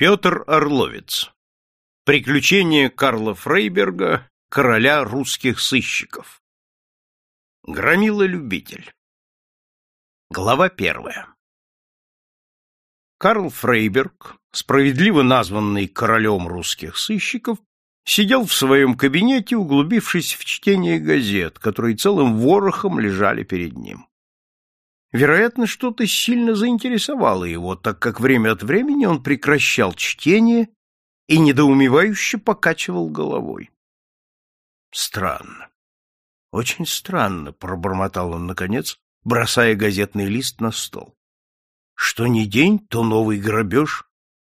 Петр Орловец. Приключения Карла Фрейберга, короля русских сыщиков. Громила-любитель. Глава первая. Карл Фрейберг, справедливо названный королем русских сыщиков, сидел в своем кабинете, углубившись в чтение газет, которые целым ворохом лежали перед ним. Вероятно, что-то сильно заинтересовало его, так как время от времени он прекращал чтение и недоумевающе покачивал головой. Странно. Очень странно, пробормотал он наконец, бросая газетный лист на стол. Что ни день, то новый грабеж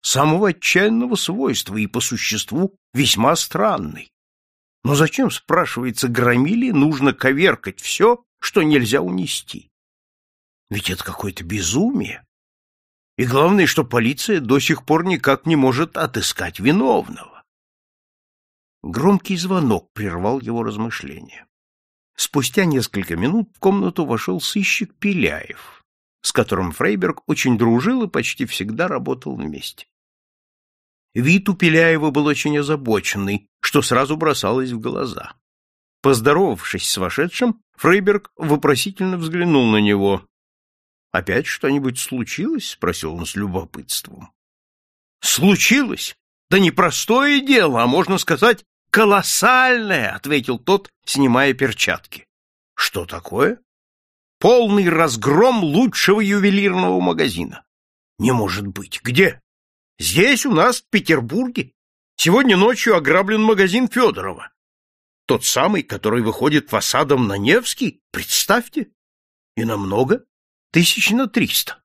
самого отчаянного свойства и по существу весьма странный. Но зачем, спрашивается, громили, нужно коверкать все, что нельзя унести? Ведь это какое-то безумие. И главное, что полиция до сих пор никак не может отыскать виновного. Громкий звонок прервал его размышления. Спустя несколько минут в комнату вошел сыщик Пеляев, с которым Фрейберг очень дружил и почти всегда работал вместе. Вид у Пеляева был очень озабоченный, что сразу бросалось в глаза. Поздоровавшись с вошедшим, Фрейберг вопросительно взглянул на него. Опять что-нибудь случилось? спросил он с любопытством. Случилось? Да не простое дело, а можно сказать, колоссальное, ответил тот, снимая перчатки. Что такое? Полный разгром лучшего ювелирного магазина. Не может быть. Где? Здесь у нас в Петербурге. Сегодня ночью ограблен магазин Федорова. Тот самый, который выходит фасадом на Невский, представьте. И намного тысяч на триста.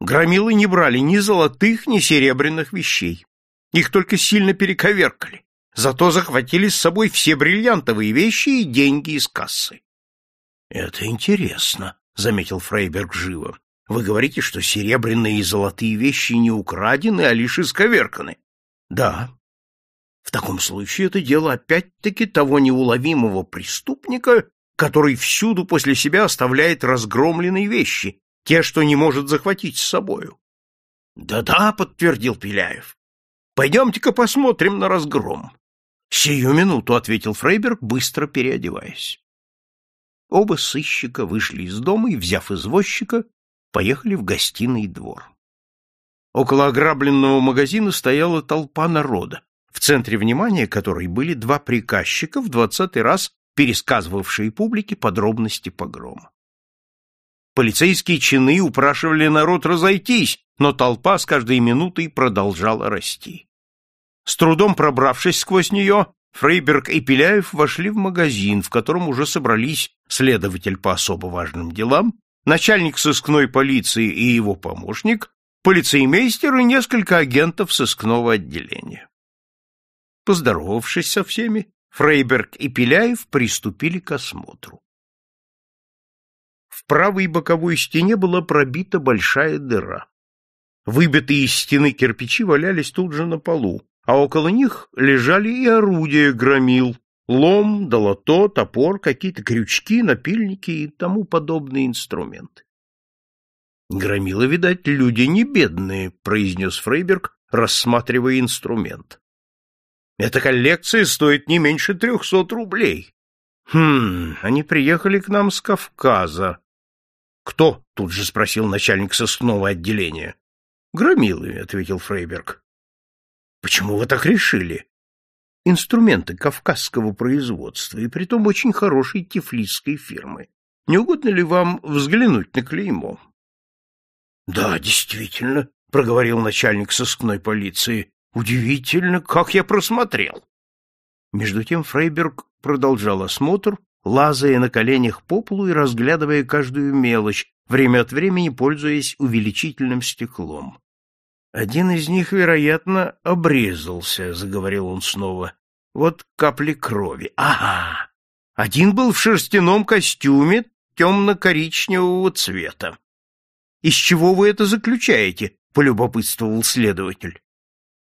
Громилы не брали ни золотых, ни серебряных вещей. Их только сильно перековеркали. Зато захватили с собой все бриллиантовые вещи и деньги из кассы. — Это интересно, — заметил Фрейберг живо. — Вы говорите, что серебряные и золотые вещи не украдены, а лишь исковерканы. — Да. В таком случае это дело опять-таки того неуловимого преступника, который всюду после себя оставляет разгромленные вещи, те, что не может захватить с собою. Да-да, подтвердил Пеляев. Пойдемте-ка посмотрим на разгром. Сию минуту, ответил Фрейберг, быстро переодеваясь. Оба сыщика вышли из дома и, взяв извозчика, поехали в гостиный двор. Около ограбленного магазина стояла толпа народа, в центре внимания которой были два приказчика в двадцатый раз пересказывавшие публике подробности погрома. Полицейские чины упрашивали народ разойтись, но толпа с каждой минутой продолжала расти. С трудом пробравшись сквозь нее, Фрейберг и Пеляев вошли в магазин, в котором уже собрались следователь по особо важным делам, начальник сыскной полиции и его помощник, полицеймейстер и несколько агентов сыскного отделения. Поздоровавшись со всеми, Фрейберг и Пеляев приступили к осмотру. В правой боковой стене была пробита большая дыра. Выбитые из стены кирпичи валялись тут же на полу, а около них лежали и орудия громил, лом, долото, топор, какие-то крючки, напильники и тому подобные инструменты. Громила, видать, люди не бедные, произнес Фрейберг, рассматривая инструмент. Эта коллекция стоит не меньше трехсот рублей. Хм, они приехали к нам с Кавказа. Кто? Тут же спросил начальник сыскного отделения. Громилы, ответил Фрейберг. Почему вы так решили? Инструменты кавказского производства, и притом очень хорошей тифлисской фирмы. Не угодно ли вам взглянуть на клеймо? Да, действительно, проговорил начальник сыскной полиции. Удивительно, как я просмотрел. Между тем Фрейберг продолжал осмотр, лазая на коленях по полу и разглядывая каждую мелочь, время от времени пользуясь увеличительным стеклом. Один из них, вероятно, обрезался, заговорил он снова. Вот капли крови. Ага. Один был в шерстяном костюме темно-коричневого цвета. Из чего вы это заключаете? полюбопытствовал следователь.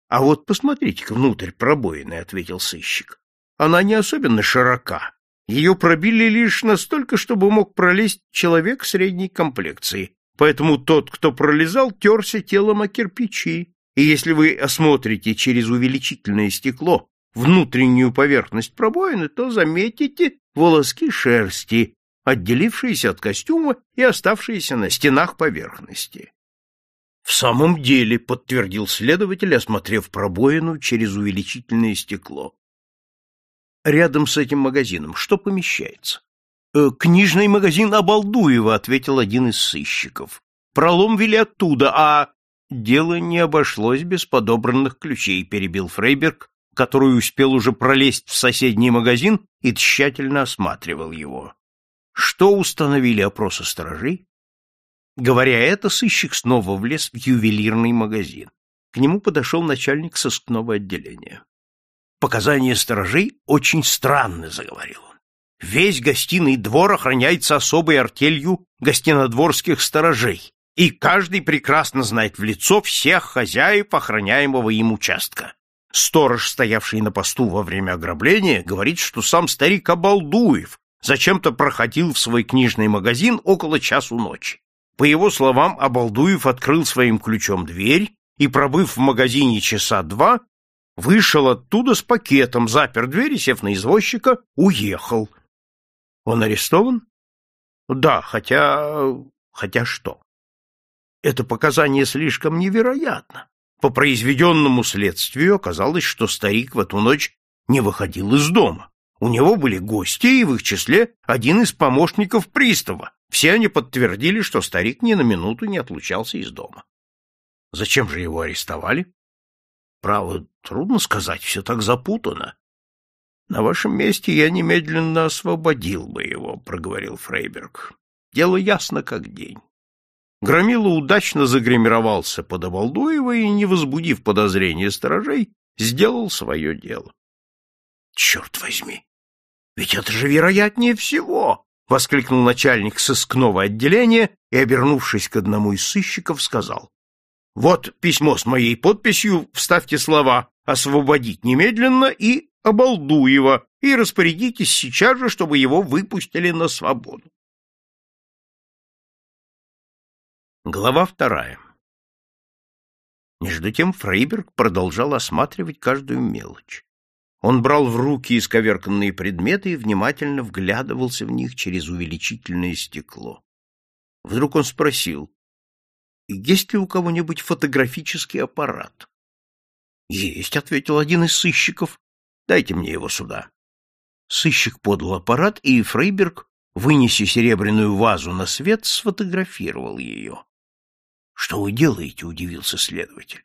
А вот посмотрите-ка внутрь пробоины, ответил сыщик. Она не особенно широка. Ее пробили лишь настолько, чтобы мог пролезть человек средней комплекции. Поэтому тот, кто пролезал, терся телом о кирпичи и если вы осмотрите через увеличительное стекло внутреннюю поверхность пробоины, то заметите волоски шерсти, отделившиеся от костюма и оставшиеся на стенах поверхности. В самом деле, подтвердил следователь, осмотрев пробоину через увеличительное стекло. Рядом с этим магазином что помещается? «Э, книжный магазин Обалдуева, ответил один из сыщиков. Пролом вели оттуда, а дело не обошлось без подобранных ключей, перебил Фрейберг, который успел уже пролезть в соседний магазин и тщательно осматривал его. Что установили опросы сторожей? Говоря это, сыщик снова влез в ювелирный магазин. К нему подошел начальник сыскного отделения. Показания сторожей очень странны, заговорил он. Весь гостиный двор охраняется особой артелью гостинодворских сторожей, и каждый прекрасно знает в лицо всех хозяев охраняемого им участка. Сторож, стоявший на посту во время ограбления, говорит, что сам старик Обалдуев зачем-то проходил в свой книжный магазин около часу ночи. По его словам, Обалдуев открыл своим ключом дверь и, пробыв в магазине часа два, вышел оттуда с пакетом, запер дверь и, сев на извозчика, уехал. Он арестован? Да, хотя... хотя что? Это показание слишком невероятно. По произведенному следствию оказалось, что старик в эту ночь не выходил из дома. У него были гости, и в их числе один из помощников пристава. Все они подтвердили, что старик ни на минуту не отлучался из дома. Зачем же его арестовали? Право, трудно сказать, все так запутано. На вашем месте я немедленно освободил бы его, проговорил Фрейберг. Дело ясно как день. Громила удачно загримировался под Обалдуева и, не возбудив подозрения сторожей, сделал свое дело. Черт возьми! Ведь это же вероятнее всего! — воскликнул начальник сыскного отделения и, обернувшись к одному из сыщиков, сказал. — Вот письмо с моей подписью, вставьте слова «освободить немедленно» и «Обалдуева» и распорядитесь сейчас же, чтобы его выпустили на свободу. Глава вторая Между тем Фрейберг продолжал осматривать каждую мелочь. Он брал в руки исковерканные предметы и внимательно вглядывался в них через увеличительное стекло. Вдруг он спросил, есть ли у кого-нибудь фотографический аппарат? Есть, ответил один из сыщиков. Дайте мне его сюда. Сыщик подал аппарат, и Фрейберг, вынеся серебряную вазу на свет, сфотографировал ее. Что вы делаете? удивился следователь.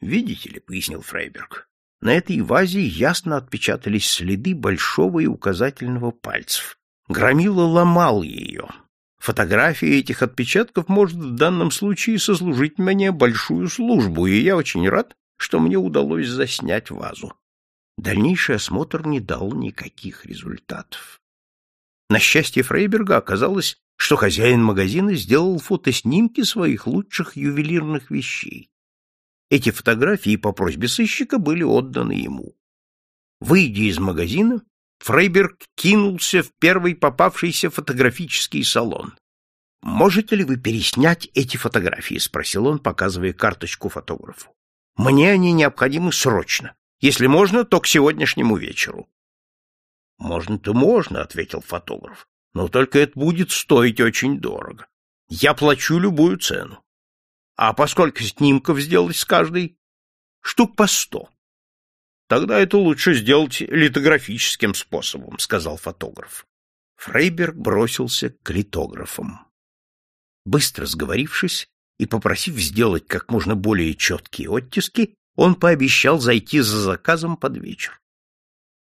Видите ли, пояснил Фрейберг. На этой вазе ясно отпечатались следы большого и указательного пальцев. Громила ломал ее. Фотография этих отпечатков может в данном случае сослужить мне большую службу, и я очень рад, что мне удалось заснять вазу. Дальнейший осмотр не дал никаких результатов. На счастье Фрейберга оказалось, что хозяин магазина сделал фотоснимки своих лучших ювелирных вещей. Эти фотографии по просьбе сыщика были отданы ему. Выйдя из магазина, Фрейберг кинулся в первый попавшийся фотографический салон. «Можете ли вы переснять эти фотографии?» — спросил он, показывая карточку фотографу. «Мне они необходимы срочно. Если можно, то к сегодняшнему вечеру». «Можно-то можно», — ответил фотограф. «Но только это будет стоить очень дорого. Я плачу любую цену. А поскольку снимков сделать с каждой? Штук по сто. Тогда это лучше сделать литографическим способом, сказал фотограф. Фрейберг бросился к литографам. Быстро сговорившись и попросив сделать как можно более четкие оттиски, он пообещал зайти за заказом под вечер.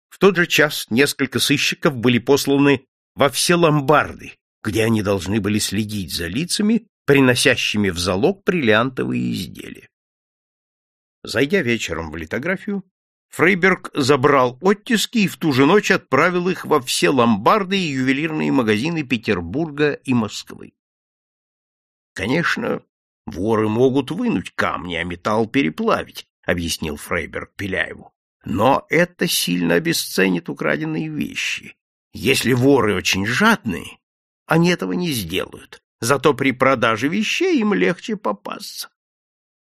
В тот же час несколько сыщиков были посланы во все ломбарды, где они должны были следить за лицами, приносящими в залог бриллиантовые изделия. Зайдя вечером в литографию, Фрейберг забрал оттиски и в ту же ночь отправил их во все ломбарды и ювелирные магазины Петербурга и Москвы. Конечно, воры могут вынуть камни, а металл переплавить, объяснил Фрейберг Пеляеву. Но это сильно обесценит украденные вещи. Если воры очень жадные, они этого не сделают, зато при продаже вещей им легче попасться.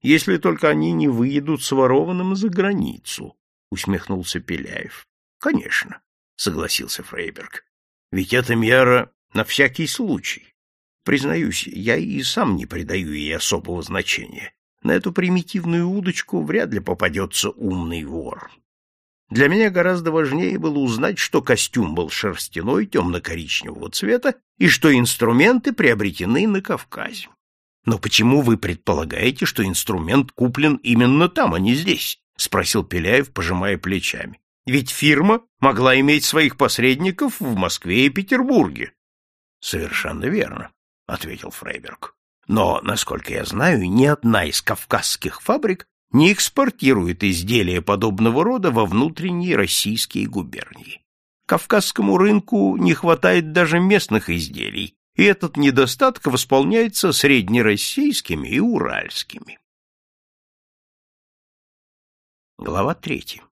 если только они не выедут с ворованным за границу, — усмехнулся Пеляев. — Конечно, — согласился Фрейберг. — Ведь эта мера на всякий случай. Признаюсь, я и сам не придаю ей особого значения. На эту примитивную удочку вряд ли попадется умный вор. Для меня гораздо важнее было узнать, что костюм был шерстяной, темно-коричневого цвета, и что инструменты приобретены на Кавказе. Но почему вы предполагаете, что инструмент куплен именно там, а не здесь? спросил Пеляев, пожимая плечами. Ведь фирма могла иметь своих посредников в Москве и Петербурге. Совершенно верно, ответил Фрейберг. Но, насколько я знаю, ни одна из кавказских фабрик не экспортирует изделия подобного рода во внутренние российские губернии. Кавказскому рынку не хватает даже местных изделий, и этот недостаток восполняется среднероссийскими и уральскими. Глава третья.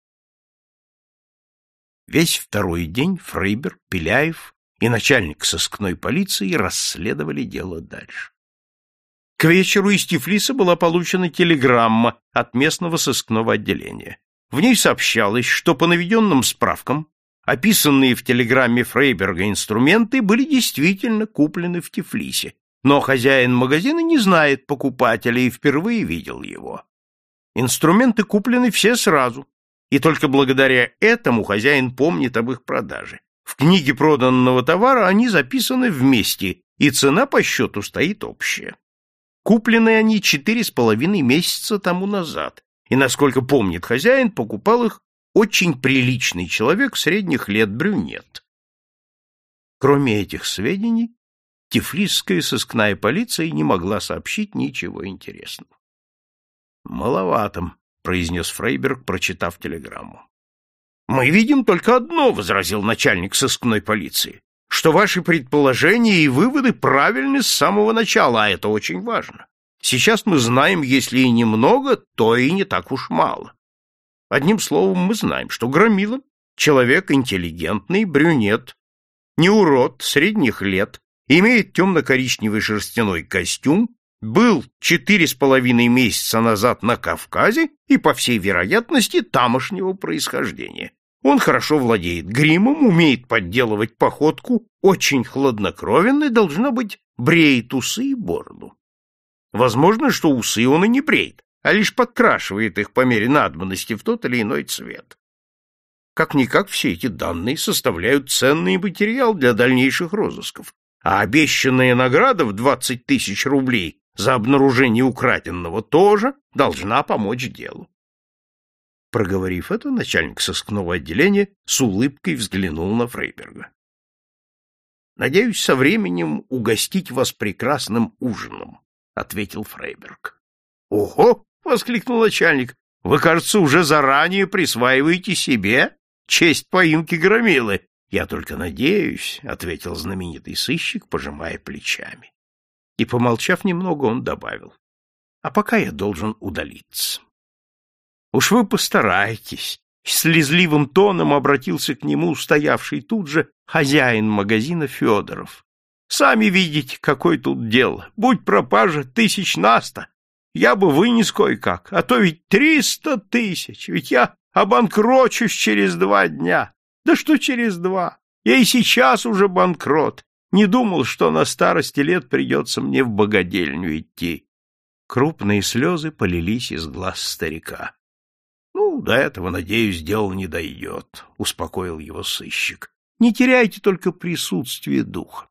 Весь второй день Фрейбер, Пеляев и начальник сыскной полиции расследовали дело дальше. К вечеру из Тифлиса была получена телеграмма от местного сыскного отделения. В ней сообщалось, что по наведенным справкам описанные в телеграмме Фрейберга инструменты были действительно куплены в Тифлисе, но хозяин магазина не знает покупателя и впервые видел его. Инструменты куплены все сразу, и только благодаря этому хозяин помнит об их продаже. В книге проданного товара они записаны вместе, и цена по счету стоит общая. Куплены они четыре с половиной месяца тому назад, и, насколько помнит хозяин, покупал их очень приличный человек средних лет брюнет. Кроме этих сведений, Тифлисская сыскная полиция не могла сообщить ничего интересного. «Маловато», — произнес Фрейберг, прочитав телеграмму. «Мы видим только одно», — возразил начальник сыскной полиции что ваши предположения и выводы правильны с самого начала, а это очень важно. Сейчас мы знаем, если и немного, то и не так уж мало. Одним словом, мы знаем, что Громила — человек интеллигентный, брюнет, не урод, средних лет, имеет темно-коричневый шерстяной костюм, был четыре с половиной месяца назад на Кавказе и, по всей вероятности, тамошнего происхождения. Он хорошо владеет гримом, умеет подделывать походку, очень хладнокровен и, должно быть, бреет усы и бороду. Возможно, что усы он и не бреет, а лишь подкрашивает их по мере надобности в тот или иной цвет. Как-никак все эти данные составляют ценный материал для дальнейших розысков, а обещанная награда в 20 тысяч рублей за обнаружение украденного тоже должна помочь делу. Проговорив это, начальник сыскного отделения с улыбкой взглянул на Фрейберга. Надеюсь, со временем угостить вас прекрасным ужином, ответил Фрейберг. Ого, воскликнул начальник. Вы, кажется, уже заранее присваиваете себе честь поимки громилы. Я только надеюсь, ответил знаменитый сыщик, пожимая плечами. И помолчав немного, он добавил: А пока я должен удалиться. Уж вы постарайтесь. Слезливым тоном обратился к нему стоявший тут же хозяин магазина Федоров. Сами видите, какое тут дело. Будь пропажа тысяч наста, я бы вынес кое-как, а то ведь триста тысяч, ведь я обанкрочусь через два дня. Да что через два? Я и сейчас уже банкрот. Не думал, что на старости лет придется мне в богадельню идти. Крупные слезы полились из глаз старика. Ну, до этого, надеюсь, дело не дойдет, — успокоил его сыщик. Не теряйте только присутствие духа.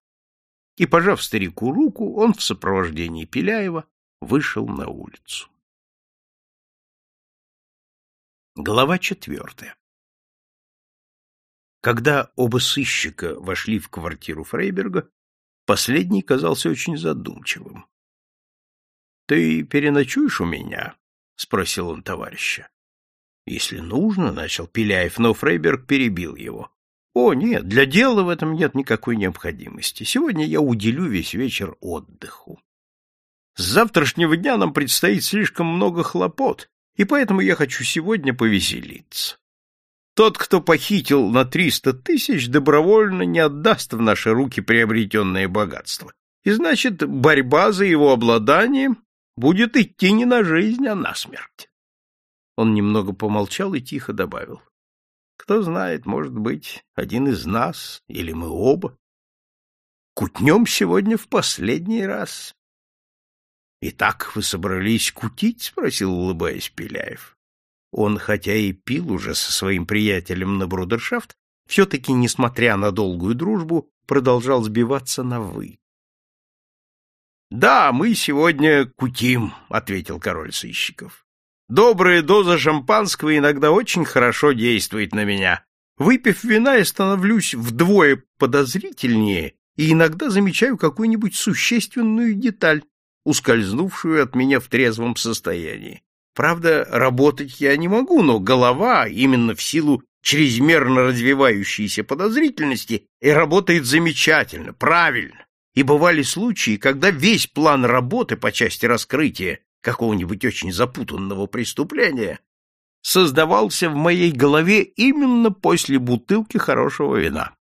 И, пожав старику руку, он в сопровождении Пеляева вышел на улицу. Глава четвертая Когда оба сыщика вошли в квартиру Фрейберга, последний казался очень задумчивым. — Ты переночуешь у меня? — спросил он товарища. Если нужно, начал Пеляев, но Фрейберг перебил его. О, нет, для дела в этом нет никакой необходимости. Сегодня я уделю весь вечер отдыху. С завтрашнего дня нам предстоит слишком много хлопот, и поэтому я хочу сегодня повеселиться. Тот, кто похитил на триста тысяч, добровольно не отдаст в наши руки приобретенное богатство. И значит, борьба за его обладание будет идти не на жизнь, а на смерть. Он немного помолчал и тихо добавил. Кто знает, может быть, один из нас или мы оба. Кутнем сегодня в последний раз. — Итак, вы собрались кутить? — спросил, улыбаясь Пеляев. Он, хотя и пил уже со своим приятелем на брудершафт, все-таки, несмотря на долгую дружбу, продолжал сбиваться на «вы». — Да, мы сегодня кутим, — ответил король сыщиков. — Добрая доза шампанского иногда очень хорошо действует на меня. Выпив вина, я становлюсь вдвое подозрительнее и иногда замечаю какую-нибудь существенную деталь, ускользнувшую от меня в трезвом состоянии. Правда, работать я не могу, но голова, именно в силу чрезмерно развивающейся подозрительности, и работает замечательно, правильно. И бывали случаи, когда весь план работы по части раскрытия какого-нибудь очень запутанного преступления создавался в моей голове именно после бутылки хорошего вина.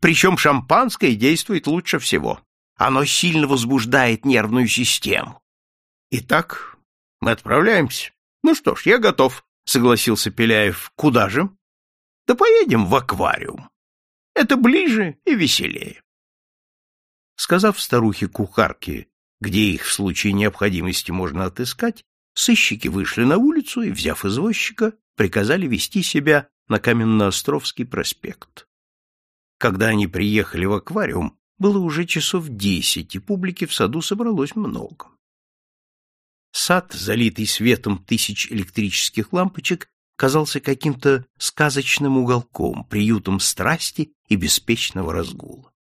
Причем шампанское действует лучше всего. Оно сильно возбуждает нервную систему. Итак, мы отправляемся. Ну что ж, я готов, согласился Пеляев. Куда же? Да поедем в аквариум. Это ближе и веселее. Сказав старухе-кухарке, где их в случае необходимости можно отыскать, сыщики вышли на улицу и, взяв извозчика, приказали вести себя на Каменноостровский проспект. Когда они приехали в аквариум, было уже часов десять, и публики в саду собралось много. Сад, залитый светом тысяч электрических лампочек, казался каким-то сказочным уголком, приютом страсти и беспечного разгула.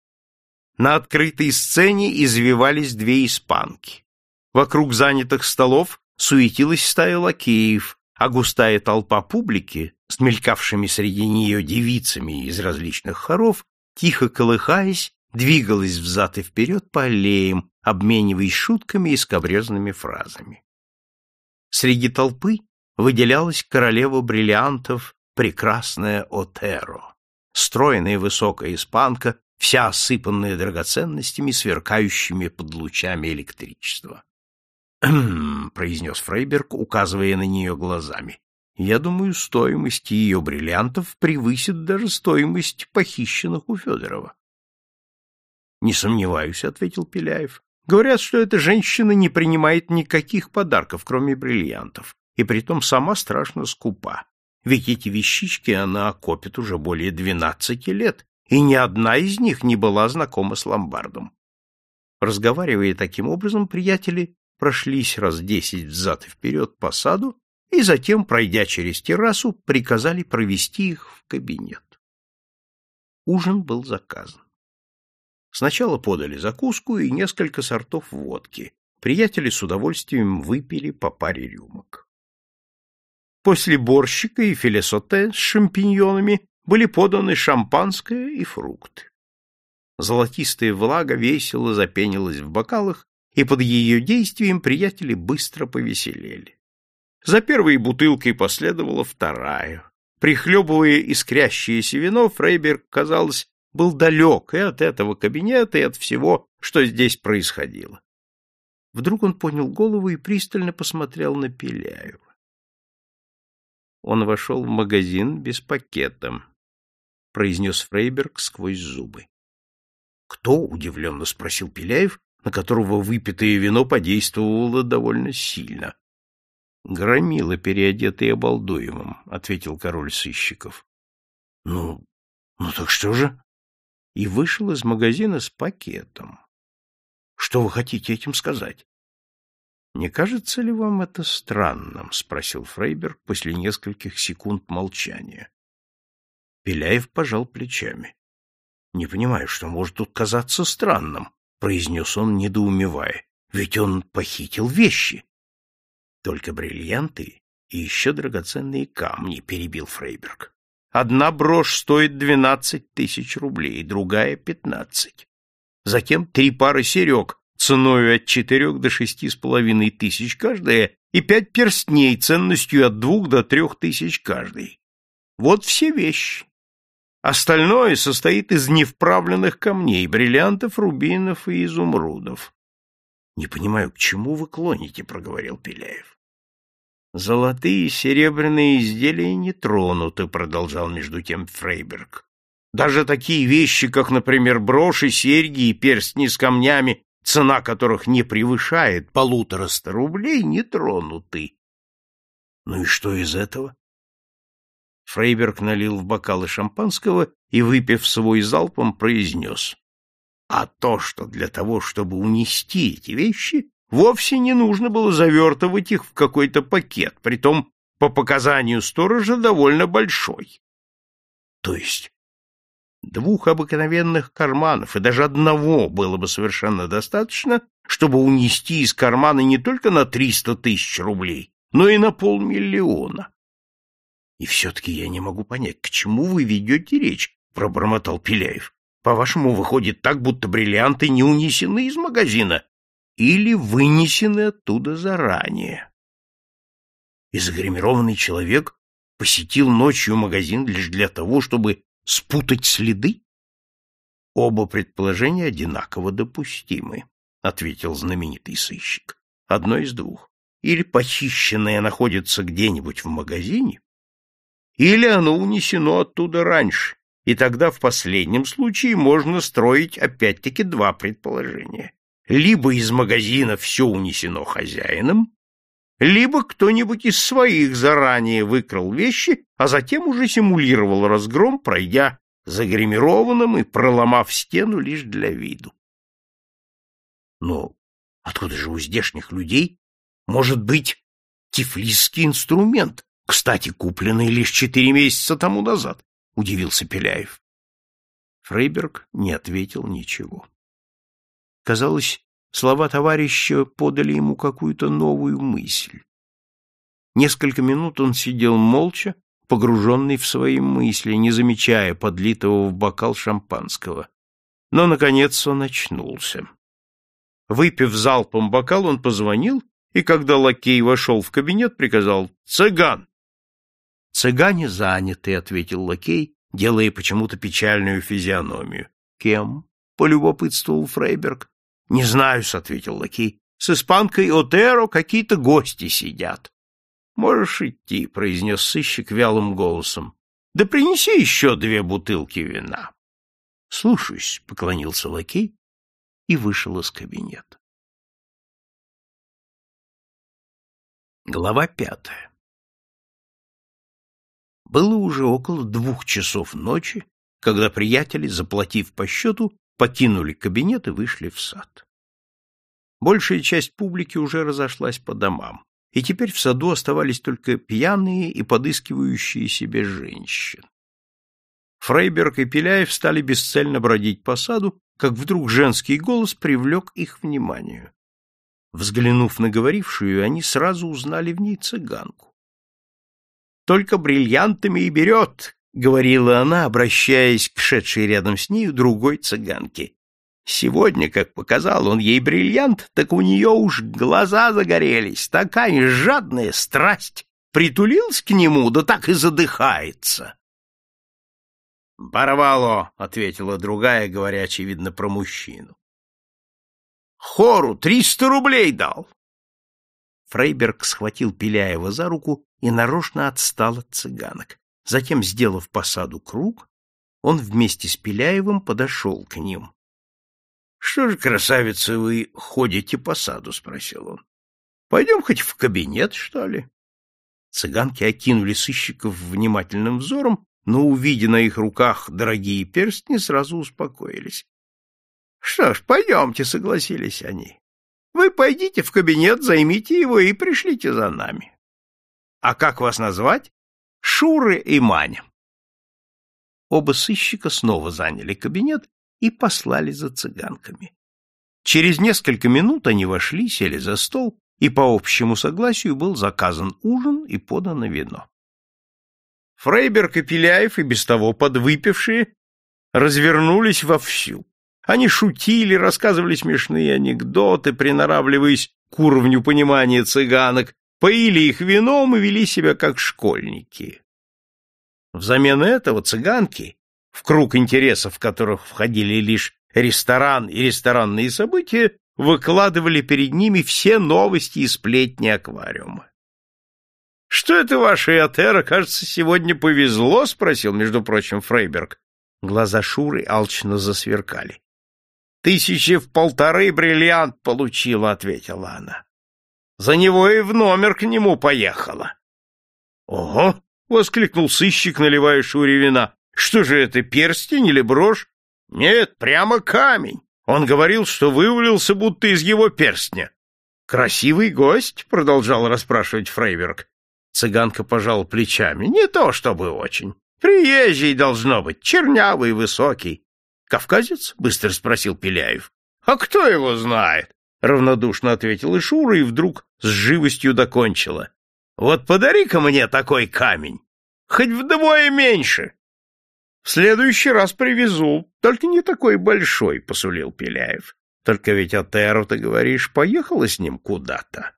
На открытой сцене извивались две испанки. Вокруг занятых столов суетилась стая лакеев, а густая толпа публики, с мелькавшими среди нее девицами из различных хоров, тихо колыхаясь, двигалась взад и вперед по аллеям, обмениваясь шутками и скобрезными фразами. Среди толпы выделялась королева бриллиантов, прекрасная Отеро, стройная высокая испанка, вся осыпанная драгоценностями, сверкающими под лучами электричества. — произнес Фрейберг, указывая на нее глазами. — Я думаю, стоимость ее бриллиантов превысит даже стоимость похищенных у Федорова. — Не сомневаюсь, — ответил Пеляев. — Говорят, что эта женщина не принимает никаких подарков, кроме бриллиантов, и притом сама страшно скупа. Ведь эти вещички она копит уже более двенадцати лет, и ни одна из них не была знакома с ломбардом. Разговаривая таким образом, приятели прошлись раз десять взад и вперед по саду и затем, пройдя через террасу, приказали провести их в кабинет. Ужин был заказан. Сначала подали закуску и несколько сортов водки. Приятели с удовольствием выпили по паре рюмок. После борщика и филе-соте с шампиньонами были поданы шампанское и фрукты. Золотистая влага весело запенилась в бокалах, и под ее действием приятели быстро повеселели. За первой бутылкой последовала вторая. Прихлебывая искрящееся вино, Фрейберг, казалось, был далек и от этого кабинета, и от всего, что здесь происходило. Вдруг он поднял голову и пристально посмотрел на Пеляева. Он вошел в магазин без пакета, — произнес Фрейберг сквозь зубы. — Кто? — удивленно спросил Пеляев, на которого выпитое вино подействовало довольно сильно. — Громила, переодетый обалдуемым, — ответил король сыщиков. — Ну, ну так что же? И вышел из магазина с пакетом. — Что вы хотите этим сказать? Не кажется ли вам это странным? спросил Фрейберг после нескольких секунд молчания. Пеляев пожал плечами. Не понимаю, что может тут казаться странным, произнес он, недоумевая. Ведь он похитил вещи. Только бриллианты и еще драгоценные камни, перебил Фрейберг. Одна брошь стоит двенадцать тысяч рублей, другая — пятнадцать. Затем три пары серег ценою от четырех до шести с половиной тысяч каждая и пять перстней ценностью от двух до трех тысяч каждый. Вот все вещи. Остальное состоит из невправленных камней, бриллиантов, рубинов и изумрудов. — Не понимаю, к чему вы клоните, — проговорил Пеляев. — Золотые и серебряные изделия не тронуты, — продолжал между тем Фрейберг. Даже такие вещи, как, например, броши, серьги и перстни с камнями, цена которых не превышает полутораста рублей, не тронуты. Ну и что из этого? Фрейберг налил в бокалы шампанского и, выпив свой залпом, произнес. А то, что для того, чтобы унести эти вещи, вовсе не нужно было завертывать их в какой-то пакет, притом, по показанию сторожа, довольно большой. То есть двух обыкновенных карманов, и даже одного было бы совершенно достаточно, чтобы унести из кармана не только на триста тысяч рублей, но и на полмиллиона. И все-таки я не могу понять, к чему вы ведете речь, — пробормотал Пеляев. По-вашему, выходит так, будто бриллианты не унесены из магазина или вынесены оттуда заранее. И загримированный человек посетил ночью магазин лишь для того, чтобы спутать следы? Оба предположения одинаково допустимы, ответил знаменитый сыщик. Одно из двух. Или похищенное находится где-нибудь в магазине, или оно унесено оттуда раньше, и тогда в последнем случае можно строить опять-таки два предположения. Либо из магазина все унесено хозяином, либо кто-нибудь из своих заранее выкрал вещи, а затем уже симулировал разгром, пройдя загримированным и проломав стену лишь для виду. Но откуда же у здешних людей может быть тифлисский инструмент, кстати, купленный лишь четыре месяца тому назад? — удивился Пеляев. Фрейберг не ответил ничего. Казалось, Слова товарища подали ему какую-то новую мысль. Несколько минут он сидел молча, погруженный в свои мысли, не замечая подлитого в бокал шампанского. Но, наконец, он очнулся. Выпив залпом бокал, он позвонил, и, когда лакей вошел в кабинет, приказал «Цыган!» «Цыгане заняты», — ответил лакей, делая почему-то печальную физиономию. «Кем?» — полюбопытствовал Фрейберг. — Не знаю, — ответил лакей. — С испанкой Отеро какие-то гости сидят. — Можешь идти, — произнес сыщик вялым голосом. — Да принеси еще две бутылки вина. — Слушаюсь, — поклонился лакей и вышел из кабинета. Глава пятая Было уже около двух часов ночи, когда приятели, заплатив по счету, покинули кабинет и вышли в сад. Большая часть публики уже разошлась по домам, и теперь в саду оставались только пьяные и подыскивающие себе женщин. Фрейберг и Пеляев стали бесцельно бродить по саду, как вдруг женский голос привлек их внимание. Взглянув на говорившую, они сразу узнали в ней цыганку. «Только бриллиантами и берет», — говорила она, обращаясь к шедшей рядом с нею другой цыганке. Сегодня, как показал он ей бриллиант, так у нее уж глаза загорелись, такая жадная страсть. Притулился к нему, да так и задыхается. «Порвало», — ответила другая, говоря, очевидно, про мужчину. «Хору триста рублей дал». Фрейберг схватил Пеляева за руку и нарочно отстал от цыганок. Затем, сделав по саду круг, он вместе с Пеляевым подошел к ним. — Что же, красавица, вы ходите по саду? — спросил он. — Пойдем хоть в кабинет, что ли? Цыганки окинули сыщиков внимательным взором, но, увидя на их руках дорогие перстни, сразу успокоились. — Что ж, пойдемте, — согласились они. — Вы пойдите в кабинет, займите его и пришлите за нами. — А как вас назвать? Шуры и Маня. Оба сыщика снова заняли кабинет и послали за цыганками. Через несколько минут они вошли, сели за стол, и по общему согласию был заказан ужин и подано вино. Фрейберг и Пеляев, и без того подвыпившие, развернулись вовсю. Они шутили, рассказывали смешные анекдоты, приноравливаясь к уровню понимания цыганок, поили их вином и вели себя как школьники. Взамен этого цыганки, в круг интересов которых входили лишь ресторан и ресторанные события, выкладывали перед ними все новости и сплетни аквариума. «Что это ваше Иотера, кажется, сегодня повезло?» — спросил, между прочим, Фрейберг. Глаза Шуры алчно засверкали. «Тысячи в полторы бриллиант получила», — ответила она. «За него и в номер к нему поехала». «Ого!» — воскликнул сыщик, наливая Шуре вина. «Что же это, перстень или брошь?» «Нет, прямо камень. Он говорил, что вывалился будто из его перстня. «Красивый гость?» — продолжал расспрашивать Фрейберг. Цыганка пожал плечами. «Не то чтобы очень. Приезжий должно быть, чернявый, высокий». «Кавказец?» — быстро спросил Пеляев. «А кто его знает?» — равнодушно ответил Ишура и вдруг с живостью докончила. «Вот подари-ка мне такой камень, хоть вдвое меньше». — В следующий раз привезу, только не такой большой, — посулил Пеляев. — Только ведь Атеру, ты говоришь, поехала с ним куда-то.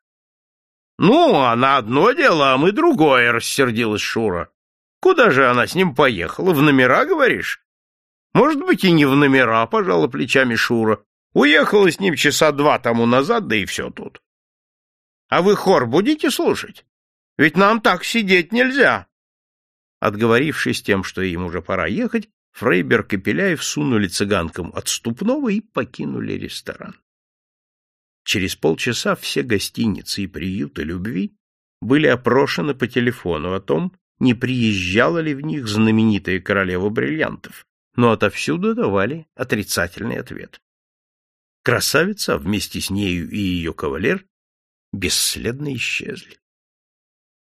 — Ну, она одно дело, а мы другое, — рассердилась Шура. — Куда же она с ним поехала? В номера, говоришь? — Может быть, и не в номера, — пожала плечами Шура. Уехала с ним часа два тому назад, да и все тут. — А вы хор будете слушать? Ведь нам так сидеть нельзя. Отговорившись тем, что им уже пора ехать, Фрейберг и Пеляев сунули цыганкам отступного и покинули ресторан. Через полчаса все гостиницы и приюты любви были опрошены по телефону о том, не приезжала ли в них знаменитая королева бриллиантов, но отовсюду давали отрицательный ответ. Красавица вместе с нею и ее кавалер бесследно исчезли.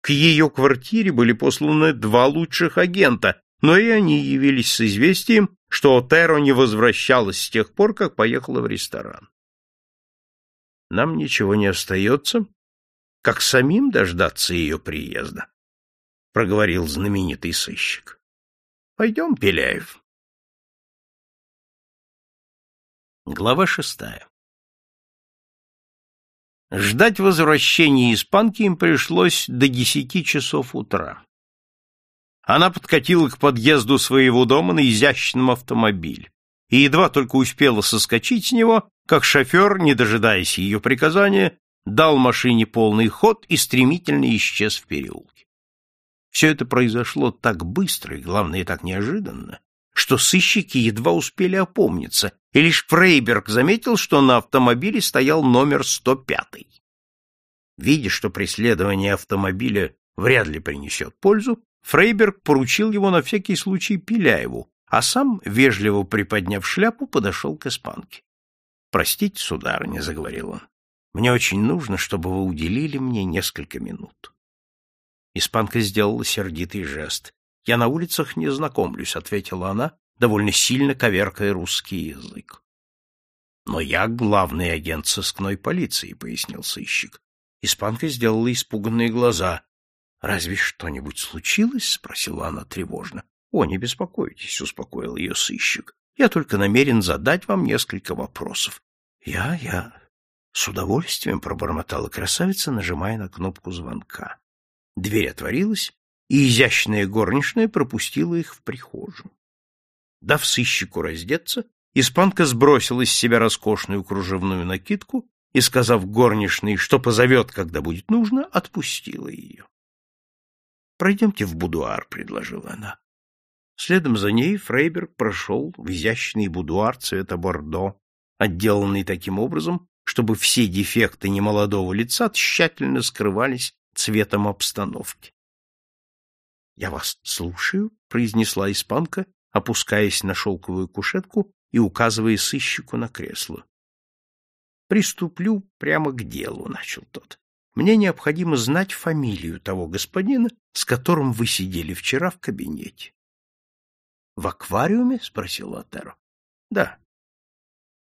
К ее квартире были посланы два лучших агента, но и они явились с известием, что Отеро не возвращалась с тех пор, как поехала в ресторан. Нам ничего не остается, как самим дождаться ее приезда, — проговорил знаменитый сыщик. — Пойдем, Пеляев. Глава шестая Ждать возвращения испанки им пришлось до десяти часов утра. Она подкатила к подъезду своего дома на изящном автомобиле и едва только успела соскочить с него, как шофер, не дожидаясь ее приказания, дал машине полный ход и стремительно исчез в переулке. Все это произошло так быстро и, главное, так неожиданно, что сыщики едва успели опомниться, и лишь Фрейберг заметил, что на автомобиле стоял номер 105. Видя, что преследование автомобиля вряд ли принесет пользу, Фрейберг поручил его на всякий случай Пиляеву, а сам, вежливо приподняв шляпу, подошел к испанке. — Простите, сударыня, — заговорил он, — мне очень нужно, чтобы вы уделили мне несколько минут. Испанка сделала сердитый жест. Я на улицах не знакомлюсь, ответила она, довольно сильно коверкая русский язык. Но я главный агент сыскной полиции, пояснил сыщик. Испанка сделала испуганные глаза. Разве что-нибудь случилось? спросила она тревожно. О, не беспокойтесь, успокоил ее сыщик. Я только намерен задать вам несколько вопросов. Я, я с удовольствием пробормотала красавица, нажимая на кнопку звонка. Дверь отворилась, и изящная горничная пропустила их в прихожую. Дав сыщику раздеться, испанка сбросила с себя роскошную кружевную накидку и, сказав горничной, что позовет, когда будет нужно, отпустила ее. «Пройдемте в будуар», — предложила она. Следом за ней Фрейберг прошел в изящный будуар цвета бордо, отделанный таким образом, чтобы все дефекты немолодого лица тщательно скрывались цветом обстановки. Я вас слушаю, произнесла испанка, опускаясь на шелковую кушетку и указывая сыщику на кресло. Приступлю прямо к делу, начал тот. Мне необходимо знать фамилию того господина, с которым вы сидели вчера в кабинете. В аквариуме? спросил Атеро. Да.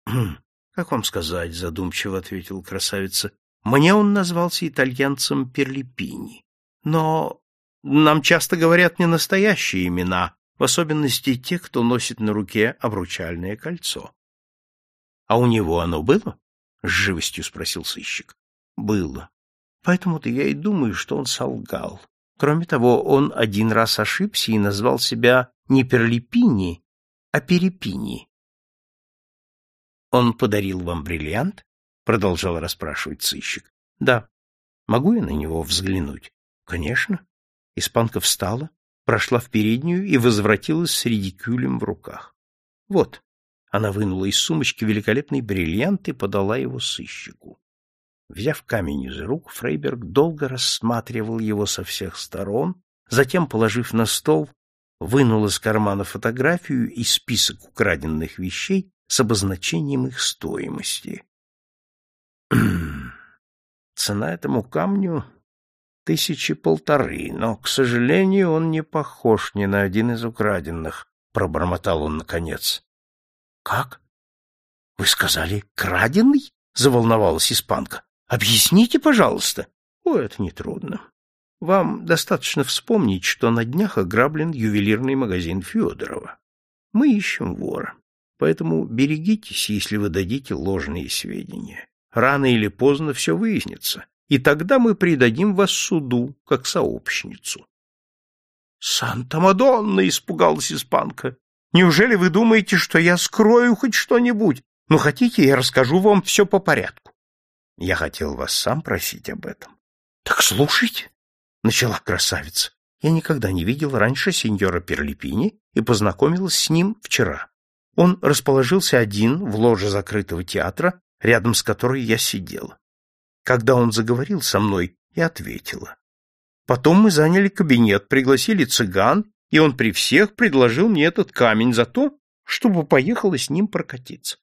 «Хм, как вам сказать, задумчиво ответил красавица. Мне он назвался итальянцем Перлипини. Но нам часто говорят не настоящие имена, в особенности те, кто носит на руке обручальное кольцо. — А у него оно было? — с живостью спросил сыщик. — Было. Поэтому-то я и думаю, что он солгал. Кроме того, он один раз ошибся и назвал себя не Перлипини, а Перепини. — Он подарил вам бриллиант? продолжал расспрашивать сыщик. Да. Могу я на него взглянуть? Конечно. Испанка встала, прошла в переднюю и возвратилась с редикюлем в руках. Вот. Она вынула из сумочки великолепный бриллиант и подала его сыщику. Взяв камень из рук, Фрейберг долго рассматривал его со всех сторон, затем, положив на стол, вынул из кармана фотографию и список украденных вещей с обозначением их стоимости. Цена этому камню тысячи полторы, но, к сожалению, он не похож ни на один из украденных, пробормотал он наконец. Как? Вы сказали, краденый? заволновалась испанка. Объясните, пожалуйста. О, это нетрудно. Вам достаточно вспомнить, что на днях ограблен ювелирный магазин Федорова. Мы ищем вора, поэтому берегитесь, если вы дадите ложные сведения. Рано или поздно все выяснится, и тогда мы предадим вас суду, как сообщницу. «Санта-Мадонна!» — испугалась испанка. «Неужели вы думаете, что я скрою хоть что-нибудь? Ну, хотите, я расскажу вам все по порядку?» «Я хотел вас сам просить об этом». «Так слушайте!» начала красавица. Я никогда не видел раньше сеньора Перлипини и познакомилась с ним вчера. Он расположился один в ложе закрытого театра, рядом с которой я сидела. Когда он заговорил со мной, я ответила. Потом мы заняли кабинет, пригласили цыган, и он при всех предложил мне этот камень за то, чтобы поехала с ним прокатиться.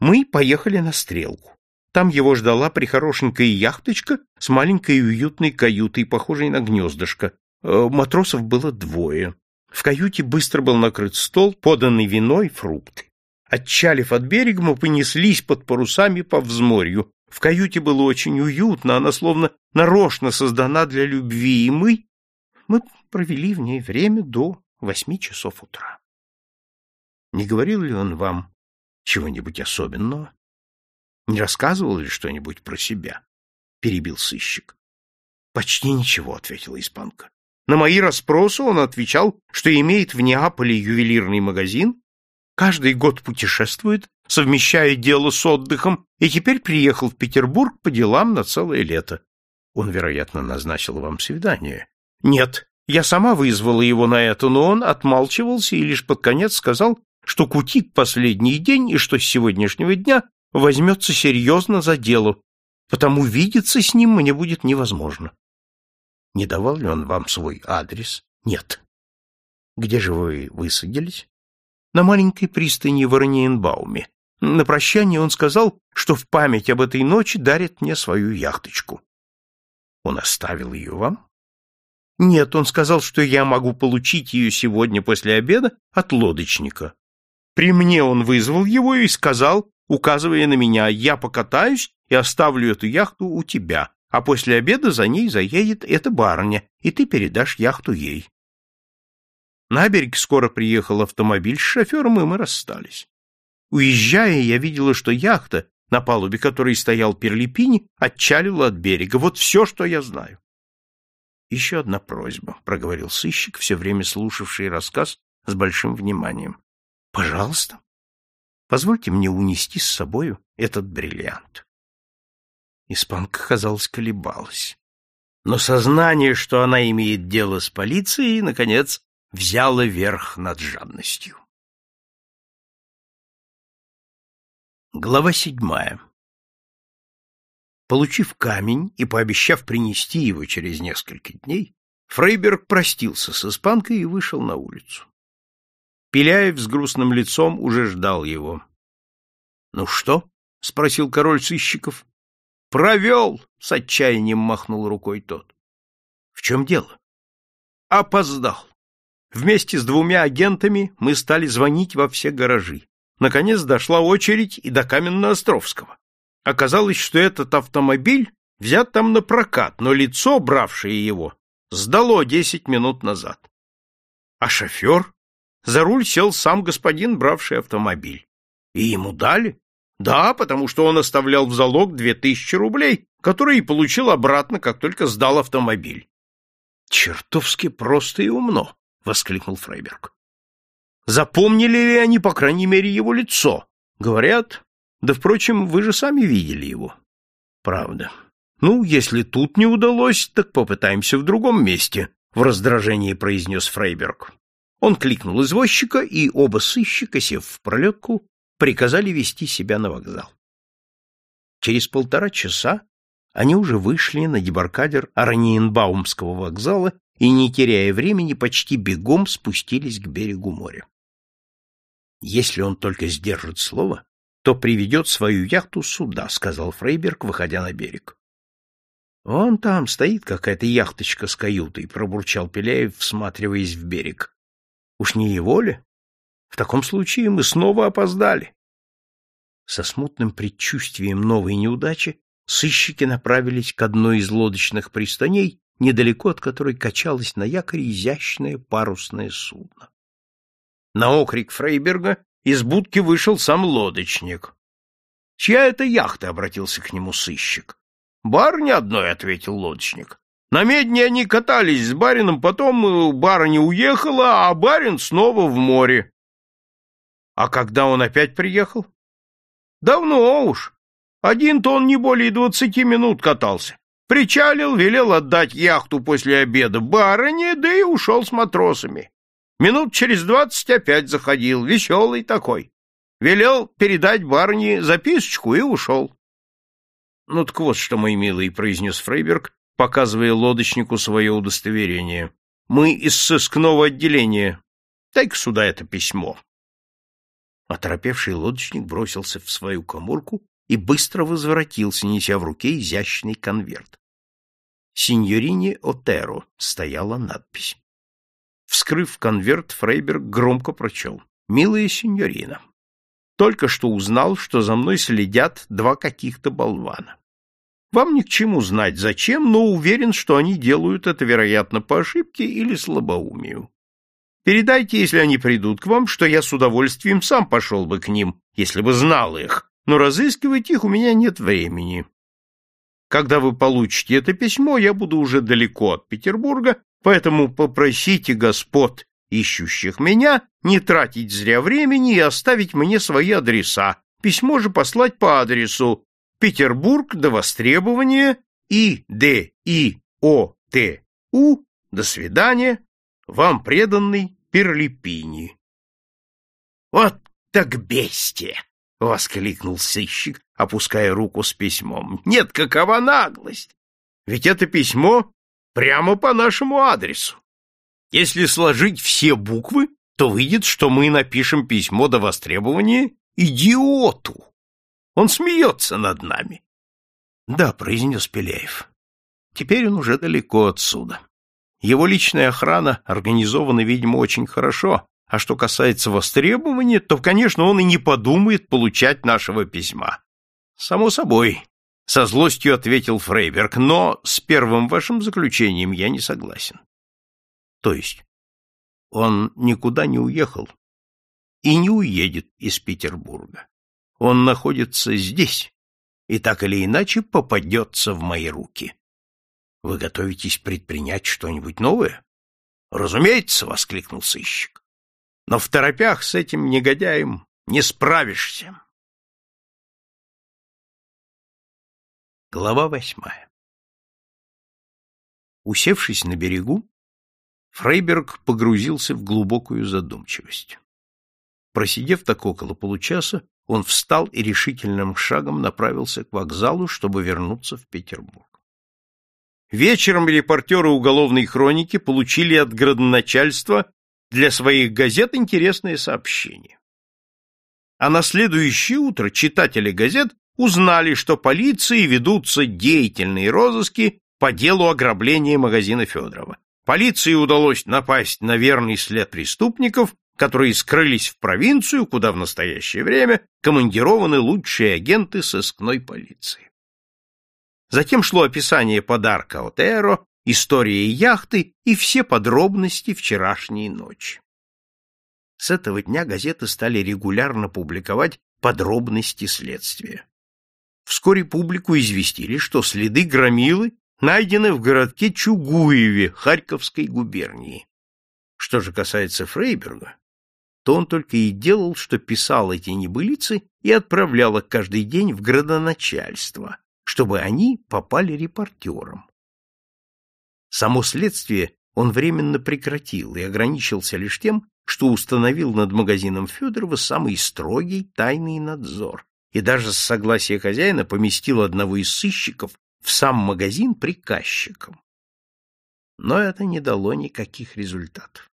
Мы поехали на стрелку. Там его ждала прихорошенькая яхточка с маленькой уютной каютой, похожей на гнездышко. Э, матросов было двое. В каюте быстро был накрыт стол, поданный вино и фрукты. Отчалив от берега, мы понеслись под парусами по взморью. В каюте было очень уютно, она словно нарочно создана для любви, и мы... Мы провели в ней время до восьми часов утра. Не говорил ли он вам чего-нибудь особенного? Не рассказывал ли что-нибудь про себя? Перебил сыщик. Почти ничего, ответила испанка. На мои расспросы он отвечал, что имеет в Неаполе ювелирный магазин, каждый год путешествует, совмещая дело с отдыхом, и теперь приехал в Петербург по делам на целое лето. Он, вероятно, назначил вам свидание. Нет, я сама вызвала его на это, но он отмалчивался и лишь под конец сказал, что кутит последний день и что с сегодняшнего дня возьмется серьезно за дело, потому видеться с ним мне будет невозможно. Не давал ли он вам свой адрес? Нет. Где же вы высадились? На маленькой пристани в Орниенбауме. На прощание он сказал, что в память об этой ночи дарит мне свою яхточку. Он оставил ее вам? Нет, он сказал, что я могу получить ее сегодня после обеда от лодочника. При мне он вызвал его и сказал, указывая на меня, я покатаюсь и оставлю эту яхту у тебя, а после обеда за ней заедет эта барыня, и ты передашь яхту ей. На берег скоро приехал автомобиль с шофером, и мы расстались. Уезжая, я видела, что яхта, на палубе которой стоял Перлипини, отчалила от берега. Вот все, что я знаю. Еще одна просьба, — проговорил сыщик, все время слушавший рассказ с большим вниманием. — Пожалуйста. Позвольте мне унести с собою этот бриллиант. Испанка, казалось, колебалась. Но сознание, что она имеет дело с полицией, наконец, взяло верх над жадностью. Глава седьмая Получив камень и пообещав принести его через несколько дней, Фрейберг простился с испанкой и вышел на улицу. Пеляев с грустным лицом уже ждал его. — Ну что? — спросил король сыщиков. — Провел! — с отчаянием махнул рукой тот. — В чем дело? — Опоздал. Вместе с двумя агентами мы стали звонить во все гаражи. Наконец дошла очередь и до Каменноостровского. Оказалось, что этот автомобиль взят там на прокат, но лицо, бравшее его, сдало десять минут назад. А шофер за руль сел сам господин, бравший автомобиль. И ему дали? Да, потому что он оставлял в залог две тысячи рублей, которые и получил обратно, как только сдал автомобиль. Чертовски просто и умно, воскликнул Фрейберг. Запомнили ли они, по крайней мере, его лицо? Говорят, да, впрочем, вы же сами видели его. Правда. Ну, если тут не удалось, так попытаемся в другом месте, в раздражении произнес Фрейберг. Он кликнул извозчика, и оба сыщика, сев в пролетку, приказали вести себя на вокзал. Через полтора часа они уже вышли на дебаркадер Араниенбаумского вокзала и, не теряя времени, почти бегом спустились к берегу моря. Если он только сдержит слово, то приведет свою яхту сюда, — сказал Фрейберг, выходя на берег. — Вон там стоит какая-то яхточка с каютой, — пробурчал Пеляев, всматриваясь в берег. — Уж не его ли? В таком случае мы снова опоздали. Со смутным предчувствием новой неудачи сыщики направились к одной из лодочных пристаней, недалеко от которой качалось на якоре изящное парусное судно. На окрик Фрейберга из будки вышел сам лодочник. — Чья это яхта? — обратился к нему сыщик. — Барыня одной, — ответил лодочник. На медне они катались с барином, потом э, барыня уехала, а барин снова в море. — А когда он опять приехал? — Давно уж. Один-то он не более двадцати минут катался. Причалил, велел отдать яхту после обеда барыне, да и ушел с матросами. Минут через двадцать опять заходил, веселый такой. Велел передать барыне записочку и ушел. — Ну так вот что, мой милый, — произнес Фрейберг, показывая лодочнику свое удостоверение. — Мы из сыскного отделения. Дай-ка сюда это письмо. Оторопевший лодочник бросился в свою коморку и быстро возвратился, неся в руке изящный конверт. «Синьорине Отеро» стояла надпись. Вскрыв конверт, Фрейберг громко прочел. «Милая сеньорина, только что узнал, что за мной следят два каких-то болвана. Вам ни к чему знать, зачем, но уверен, что они делают это, вероятно, по ошибке или слабоумию. Передайте, если они придут к вам, что я с удовольствием сам пошел бы к ним, если бы знал их, но разыскивать их у меня нет времени. Когда вы получите это письмо, я буду уже далеко от Петербурга Поэтому попросите господ, ищущих меня, не тратить зря времени и оставить мне свои адреса. Письмо же послать по адресу Петербург до востребования И. Д. И. О. Т. У. До свидания. Вам преданный Перлипини. Вот так бестия! — воскликнул сыщик, опуская руку с письмом. — Нет, какова наглость! Ведь это письмо Прямо по нашему адресу. Если сложить все буквы, то выйдет, что мы напишем письмо до востребования идиоту. Он смеется над нами. Да, произнес Пеляев. Теперь он уже далеко отсюда. Его личная охрана организована, видимо, очень хорошо, а что касается востребования, то, конечно, он и не подумает получать нашего письма. Само собой, — со злостью ответил Фрейберг, — но с первым вашим заключением я не согласен. То есть он никуда не уехал и не уедет из Петербурга. Он находится здесь и так или иначе попадется в мои руки. Вы готовитесь предпринять что-нибудь новое? Разумеется, — воскликнул сыщик. Но в торопях с этим негодяем не справишься. Глава восьмая Усевшись на берегу, Фрейберг погрузился в глубокую задумчивость. Просидев так около получаса, он встал и решительным шагом направился к вокзалу, чтобы вернуться в Петербург. Вечером репортеры уголовной хроники получили от градоначальства для своих газет интересное сообщение. А на следующее утро читатели газет узнали, что полиции ведутся деятельные розыски по делу ограбления магазина Федорова. Полиции удалось напасть на верный след преступников, которые скрылись в провинцию, куда в настоящее время командированы лучшие агенты сыскной полиции. Затем шло описание подарка Отеро, история яхты и все подробности вчерашней ночи. С этого дня газеты стали регулярно публиковать подробности следствия. Вскоре публику известили, что следы громилы найдены в городке Чугуеве Харьковской губернии. Что же касается Фрейберга, то он только и делал, что писал эти небылицы и отправлял их каждый день в градоначальство, чтобы они попали репортерам. Само следствие он временно прекратил и ограничился лишь тем, что установил над магазином Федорова самый строгий тайный надзор и даже с согласия хозяина поместил одного из сыщиков в сам магазин приказчиком. Но это не дало никаких результатов.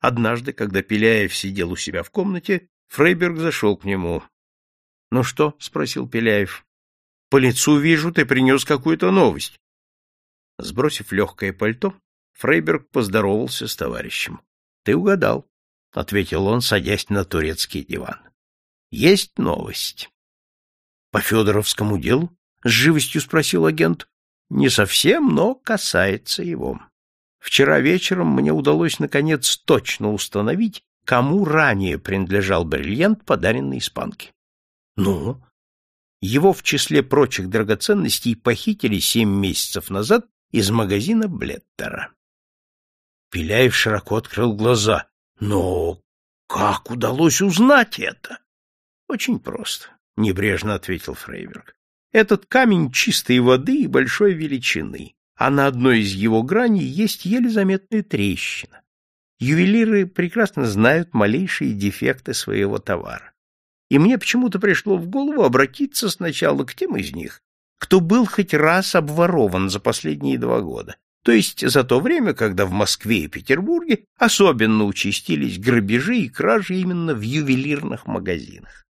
Однажды, когда Пеляев сидел у себя в комнате, Фрейберг зашел к нему. — Ну что? — спросил Пеляев. — По лицу вижу, ты принес какую-то новость. Сбросив легкое пальто, Фрейберг поздоровался с товарищем. — Ты угадал, — ответил он, садясь на турецкий диван. — Есть новость. — По Федоровскому делу? — с живостью спросил агент. — Не совсем, но касается его. Вчера вечером мне удалось, наконец, точно установить, кому ранее принадлежал бриллиант, подаренный испанке. — Ну? Его в числе прочих драгоценностей похитили семь месяцев назад из магазина Блеттера. Пеляев широко открыл глаза. Но как удалось узнать это? Очень просто, небрежно ответил Фрейберг. Этот камень чистой воды и большой величины, а на одной из его граней есть еле заметная трещина. Ювелиры прекрасно знают малейшие дефекты своего товара. И мне почему-то пришло в голову обратиться сначала к тем из них, кто был хоть раз обворован за последние два года, то есть за то время, когда в Москве и Петербурге особенно участились грабежи и кражи именно в ювелирных магазинах.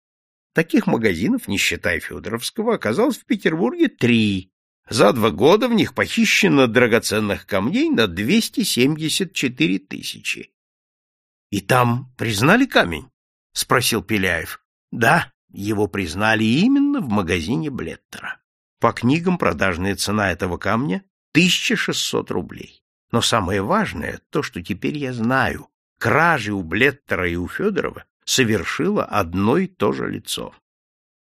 Таких магазинов, не считая Федоровского, оказалось в Петербурге три. За два года в них похищено драгоценных камней на 274 тысячи. — И там признали камень? — спросил Пеляев. — Да, его признали именно в магазине Блеттера. По книгам продажная цена этого камня 1600 рублей. Но самое важное то, что теперь я знаю. Кражи у Блеттера и у Федорова совершило одно и то же лицо.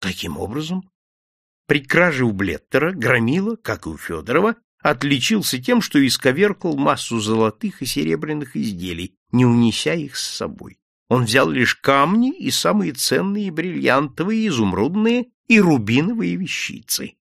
Каким образом? При краже у Блеттера Громила, как и у Федорова, отличился тем, что исковеркал массу золотых и серебряных изделий, не унеся их с собой. Он взял лишь камни и самые ценные бриллиантовые, изумрудные и рубиновые вещицы.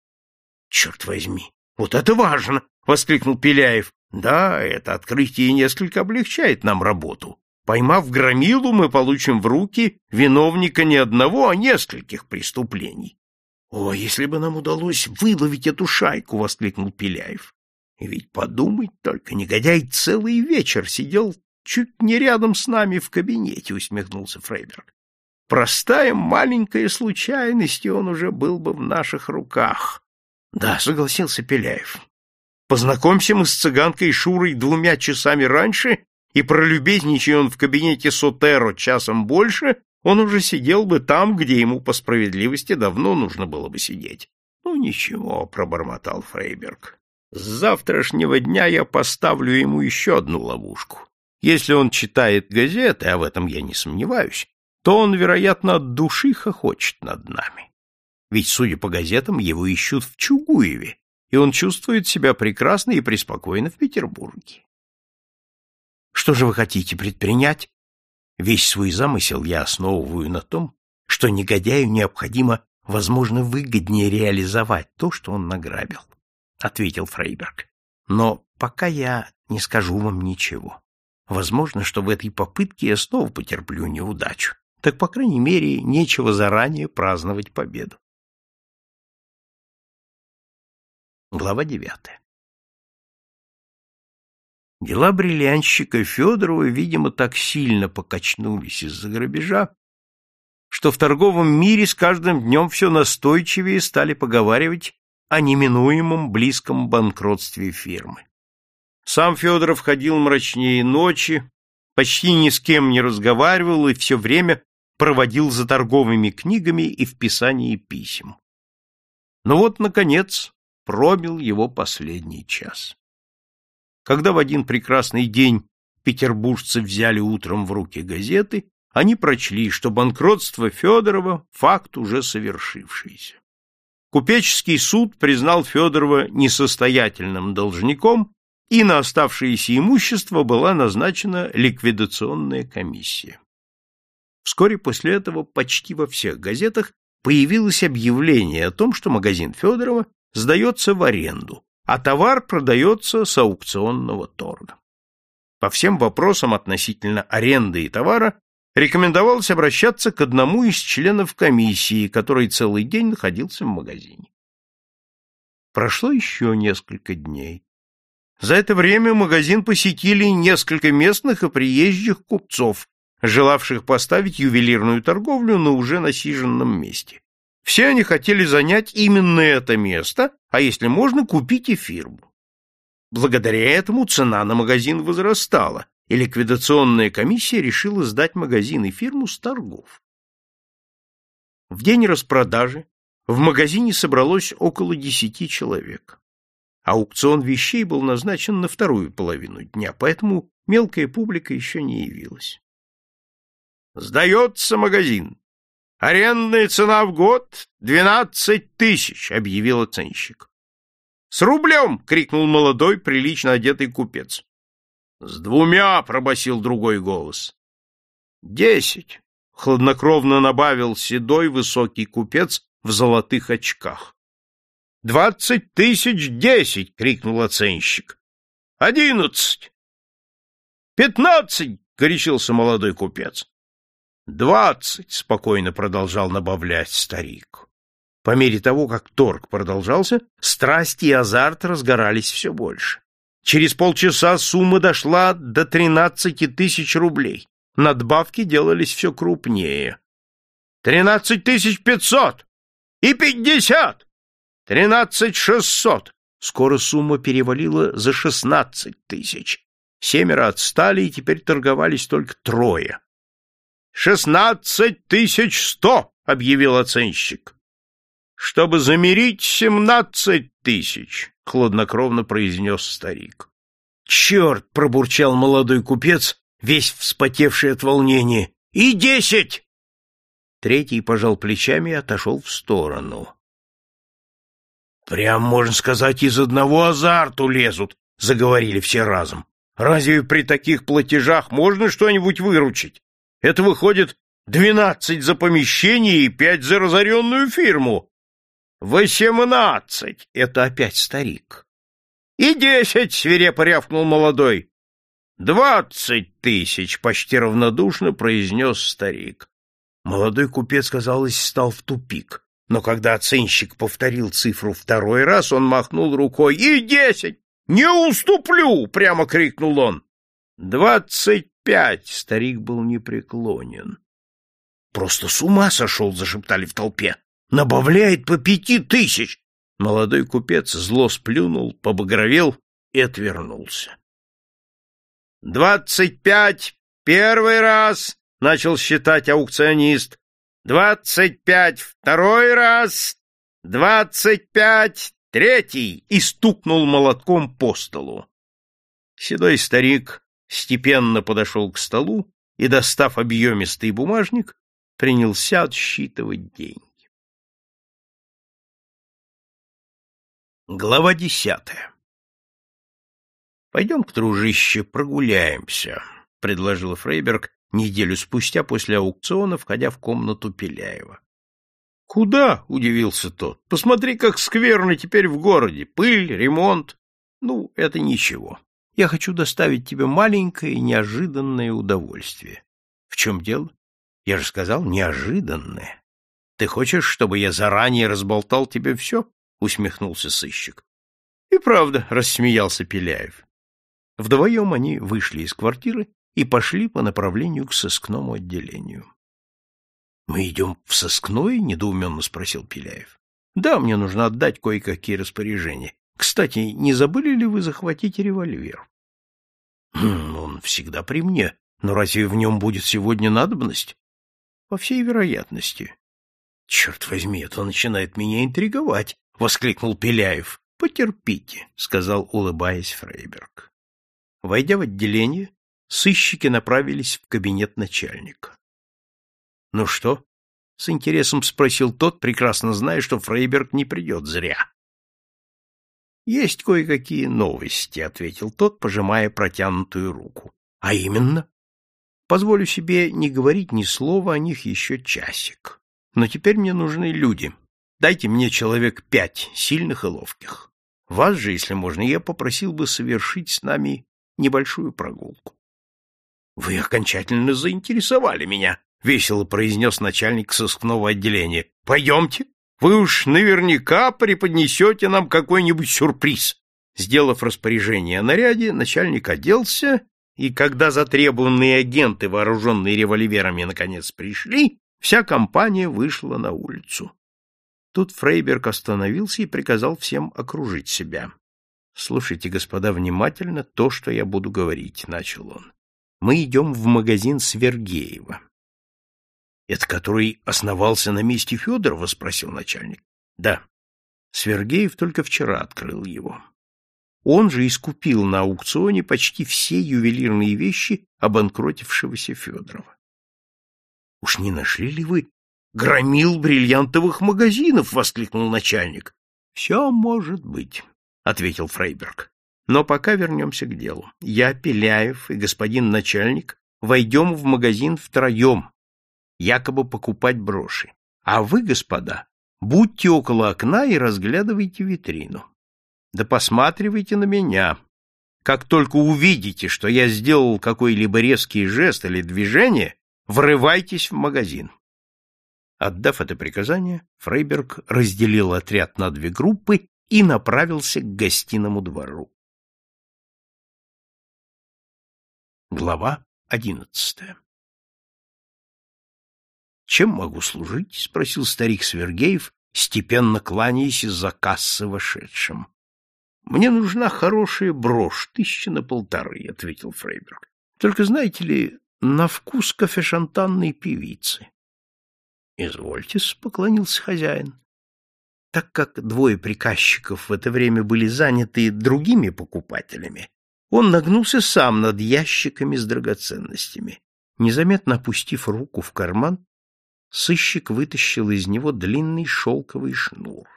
Черт возьми, вот это важно! — воскликнул Пеляев. — Да, это открытие несколько облегчает нам работу. Поймав громилу, мы получим в руки виновника не одного, а нескольких преступлений. — О, если бы нам удалось выловить эту шайку! — воскликнул Пеляев. — ведь подумать только, негодяй целый вечер сидел чуть не рядом с нами в кабинете, — усмехнулся Фрейберг. Простая маленькая случайность, и он уже был бы в наших руках. Да, согласился Пеляев. Познакомься мы с цыганкой Шурой двумя часами раньше, и пролюбезничая он в кабинете Сотеро часом больше, он уже сидел бы там, где ему по справедливости давно нужно было бы сидеть. Ну ничего, пробормотал Фрейберг. С завтрашнего дня я поставлю ему еще одну ловушку. Если он читает газеты, а в этом я не сомневаюсь, то он, вероятно, от души хохочет над нами. Ведь, судя по газетам, его ищут в Чугуеве, и он чувствует себя прекрасно и преспокойно в Петербурге. Что же вы хотите предпринять? Весь свой замысел я основываю на том, что негодяю необходимо, возможно, выгоднее реализовать то, что он награбил, — ответил Фрейберг. Но пока я не скажу вам ничего. Возможно, что в этой попытке я снова потерплю неудачу. Так, по крайней мере, нечего заранее праздновать победу. Глава девятая. Дела бриллиантщика Федорова, видимо, так сильно покачнулись из-за грабежа, что в торговом мире с каждым днем все настойчивее стали поговаривать о неминуемом близком банкротстве фирмы. Сам Федоров ходил мрачнее ночи, почти ни с кем не разговаривал и все время проводил за торговыми книгами и в писании писем. Но вот, наконец, пробил его последний час. Когда в один прекрасный день петербуржцы взяли утром в руки газеты, они прочли, что банкротство Федорова — факт уже совершившийся. Купеческий суд признал Федорова несостоятельным должником, и на оставшееся имущество была назначена ликвидационная комиссия. Вскоре после этого почти во всех газетах появилось объявление о том, что магазин Федорова сдается в аренду, а товар продается с аукционного торга. По всем вопросам относительно аренды и товара рекомендовалось обращаться к одному из членов комиссии, который целый день находился в магазине. Прошло еще несколько дней. За это время магазин посетили несколько местных и приезжих купцов, желавших поставить ювелирную торговлю на уже насиженном месте. Все они хотели занять именно это место, а если можно, купить и фирму. Благодаря этому цена на магазин возрастала, и ликвидационная комиссия решила сдать магазин и фирму с торгов. В день распродажи в магазине собралось около десяти человек. Аукцион вещей был назначен на вторую половину дня, поэтому мелкая публика еще не явилась. «Сдается магазин. Арендная цена в год — двенадцать тысяч», — объявил оценщик. «С рублем!» — крикнул молодой, прилично одетый купец. «С двумя!» — пробасил другой голос. «Десять!» — хладнокровно набавил седой высокий купец в золотых очках. «Двадцать тысяч десять!» — крикнул оценщик. «Одиннадцать!» «Пятнадцать!» — горячился молодой купец. «Двадцать!» — спокойно продолжал набавлять старик. По мере того, как торг продолжался, страсть и азарт разгорались все больше. Через полчаса сумма дошла до тринадцати тысяч рублей. Надбавки делались все крупнее. «Тринадцать тысяч пятьсот! И пятьдесят! Тринадцать шестьсот!» Скоро сумма перевалила за шестнадцать тысяч. Семеро отстали, и теперь торговались только трое. «Шестнадцать тысяч сто!» — объявил оценщик. «Чтобы замерить семнадцать тысяч!» — хладнокровно произнес старик. «Черт!» — пробурчал молодой купец, весь вспотевший от волнения. «И десять!» Третий пожал плечами и отошел в сторону. «Прям, можно сказать, из одного азарту лезут», — заговорили все разом. «Разве при таких платежах можно что-нибудь выручить? Это выходит двенадцать за помещение и пять за разоренную фирму. Восемнадцать! Это опять старик. И десять! свирепо рявкнул молодой. Двадцать тысяч! почти равнодушно произнес старик. Молодой купец, казалось, стал в тупик. Но когда оценщик повторил цифру второй раз, он махнул рукой. «И десять! Не уступлю!» — прямо крикнул он. «Двадцать пять!» — старик был непреклонен. «Просто с ума сошел!» — зашептали в толпе набавляет по пяти тысяч. Молодой купец зло сплюнул, побагровел и отвернулся. — Двадцать пять первый раз, — начал считать аукционист. — Двадцать пять второй раз, двадцать пять третий, и стукнул молотком по столу. Седой старик степенно подошел к столу и, достав объемистый бумажник, принялся отсчитывать деньги. Глава десятая «Пойдем-ка, дружище, прогуляемся», — предложил Фрейберг неделю спустя после аукциона, входя в комнату Пеляева. «Куда?» — удивился тот. «Посмотри, как скверно теперь в городе. Пыль, ремонт. Ну, это ничего. Я хочу доставить тебе маленькое неожиданное удовольствие». «В чем дело?» «Я же сказал, неожиданное. Ты хочешь, чтобы я заранее разболтал тебе все?» усмехнулся сыщик. И правда, рассмеялся Пеляев. Вдвоем они вышли из квартиры и пошли по направлению к сыскному отделению. — Мы идем в сыскное? — недоуменно спросил Пеляев. — Да, мне нужно отдать кое-какие распоряжения. Кстати, не забыли ли вы захватить револьвер? Хм, — Он всегда при мне, но разве в нем будет сегодня надобность? — По всей вероятности. — Черт возьми, это начинает меня интриговать. — воскликнул Пеляев. — Потерпите, — сказал, улыбаясь Фрейберг. Войдя в отделение, сыщики направились в кабинет начальника. — Ну что? — с интересом спросил тот, прекрасно зная, что Фрейберг не придет зря. — Есть кое-какие новости, — ответил тот, пожимая протянутую руку. — А именно? Позволю себе не говорить ни слова о них еще часик. Но теперь мне нужны люди, Дайте мне человек пять, сильных и ловких. Вас же, если можно, я попросил бы совершить с нами небольшую прогулку. — Вы окончательно заинтересовали меня, — весело произнес начальник сыскного отделения. — Пойдемте, вы уж наверняка преподнесете нам какой-нибудь сюрприз. Сделав распоряжение о наряде, начальник оделся, и когда затребованные агенты, вооруженные револьверами, наконец пришли, вся компания вышла на улицу. Тут Фрейберг остановился и приказал всем окружить себя. — Слушайте, господа, внимательно то, что я буду говорить, — начал он. — Мы идем в магазин Свергеева. — Это который основался на месте Федорова? — спросил начальник. — Да. Свергеев только вчера открыл его. Он же искупил на аукционе почти все ювелирные вещи обанкротившегося Федорова. — Уж не нашли ли вы громил бриллиантовых магазинов! — воскликнул начальник. — Все может быть, — ответил Фрейберг. — Но пока вернемся к делу. Я, Пеляев и господин начальник войдем в магазин втроем, якобы покупать броши. А вы, господа, будьте около окна и разглядывайте витрину. Да посматривайте на меня. Как только увидите, что я сделал какой-либо резкий жест или движение, врывайтесь в магазин. Отдав это приказание, Фрейберг разделил отряд на две группы и направился к гостиному двору. Глава одиннадцатая «Чем могу служить?» — спросил старик Свергеев, степенно кланяясь из-за кассы вошедшим. — Мне нужна хорошая брошь, тысяча на полторы, — ответил Фрейберг. — Только, знаете ли, на вкус кофешантанной певицы. — Извольтесь, — поклонился хозяин. Так как двое приказчиков в это время были заняты другими покупателями, он нагнулся сам над ящиками с драгоценностями. Незаметно опустив руку в карман, сыщик вытащил из него длинный шелковый шнур.